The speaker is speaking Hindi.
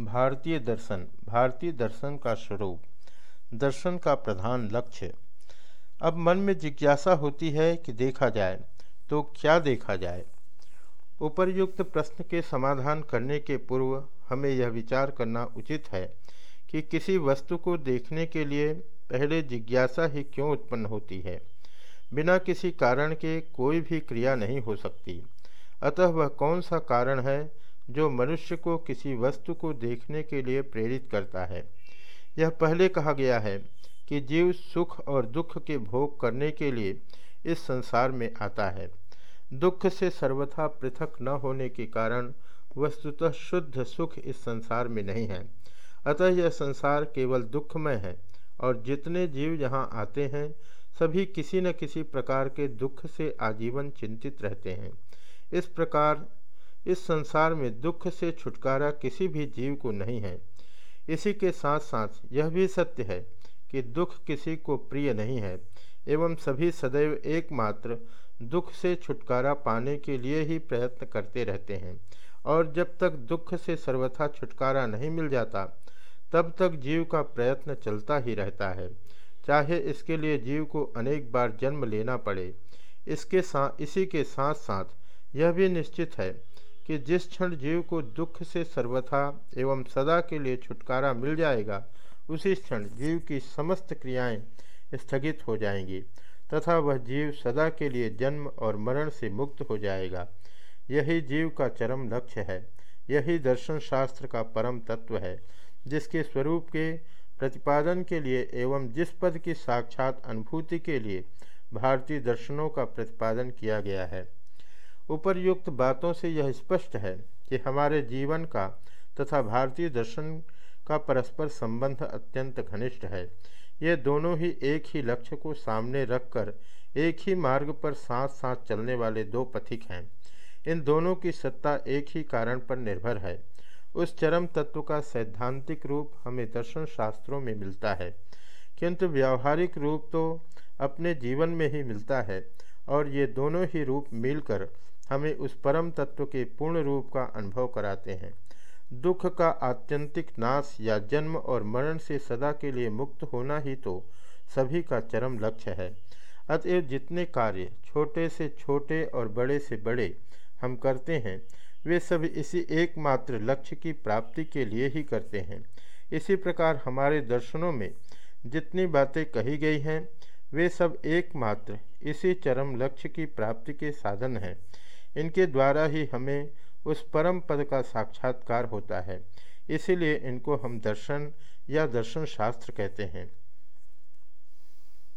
भारतीय दर्शन भारतीय दर्शन का स्वरूप, दर्शन का प्रधान लक्ष्य। अब मन में जिज्ञासा होती है कि देखा जाए तो क्या देखा जाए? उपर्युक्त प्रश्न के समाधान करने के पूर्व हमें यह विचार करना उचित है कि किसी वस्तु को देखने के लिए पहले जिज्ञासा ही क्यों उत्पन्न होती है? बिना किसी कारण के कोई भी क्रिया नहीं हो सकती। अतः वह कौन सा कारण है जो मनुष्य को किसी वस्तु को देखने के लिए प्रेरित करता है। यह पहले कहा गया है कि जीव सुख और दुख के भोग करने के लिए इस संसार में आता है। दुख से सर्वथा पृथक न होने के कारण वस्तुतः शुद्ध सुख इस संसार में नहीं है। अतः यह संसार केवल दुखमय है और जितने जीव यहाँ आते हैं, सभी किसी न किसी प्रकार के दुख से आजीवन चिंतित रहते हैं। इस प्रकार इस संसार में दुख से छुटकारा किसी भी जीव को नहीं है। इसी के साथ साथ यह भी सत्य है कि दुख किसी को प्रिय नहीं है, एवं सभी सदैव एकमात्र दुख से छुटकारा पाने के लिए ही प्रयत्न करते रहते हैं। और जब तक दुख से सर्वथा छुटकारा नहीं मिल जाता, तब तक जीव का प्रयत्न चलता ही रहता है। चाहे इसके लिए जीव को अनेक बार जन्म लेना पड़े, इसके साथ इसी के साथ साथ यह भी निश्चित है कि जिस क्षण जीव को दुख से सर्वथा एवं सदा के लिए छुटकारा मिल जाएगा, उसी क्षण जीव की समस्त क्रियाएँ स्थगित हो जाएँगी, तथा वह जीव सदा के लिए जन्म और मरण से मुक्त हो जाएगा। यही जीव का चरम लक्ष्य है। यही दर्शन शास्त्र का परम तत्व है, जिसके स्वरूप के प्रतिपादन के लिए एवं जिस पद की साक्षात अनुभूति के लिए भारतीय दर्शनों का प्रतिपादन किया गया है। उपर्युक्त बातों से यह स्पष्ट है कि हमारे जीवन का तथा भारतीय दर्शन का परस्पर संबंध अत्यंत घनिष्ठ है। ये दोनों ही एक ही लक्ष्य को सामने रखकर एक ही मार्ग पर साथ साथ चलने वाले दो पथिक हैं। इन दोनों की सत्ता एक ही कारण पर निर्भर है। उस चरम तत्व का सैद्धांतिक रूप हमें दर्शन शास्त्रों में मिलता है। किंतु व्यावहारिक रूप तो अपने जीवन में ही मिलता है। और ये दोनों ही रूप मिलकर हमें उस परम तत्व के पूर्ण रूप का अनुभव कराते हैं। दुख का आत्यंतिक नाश या जन्म और मरण से सदा के लिए मुक्त होना ही तो सभी का चरम लक्ष्य है। अतएव जितने कार्य छोटे से छोटे और बड़े से बड़े हम करते हैं, वे सभी इसी एकमात्र लक्ष्य की प्राप्ति के लिए ही करते हैं। इसी प्रकार हमारे दर्शनों में जितनी बातें कही गई हैं वे सब एकमात्र इसी चरम लक्ष्य की प्राप्ति के साधन हैं। इनके द्वारा ही हमें उस परम पद का साक्षात्कार होता है। इसीलिए इनको हम दर्शन या दर्शन शास्त्र कहते हैं।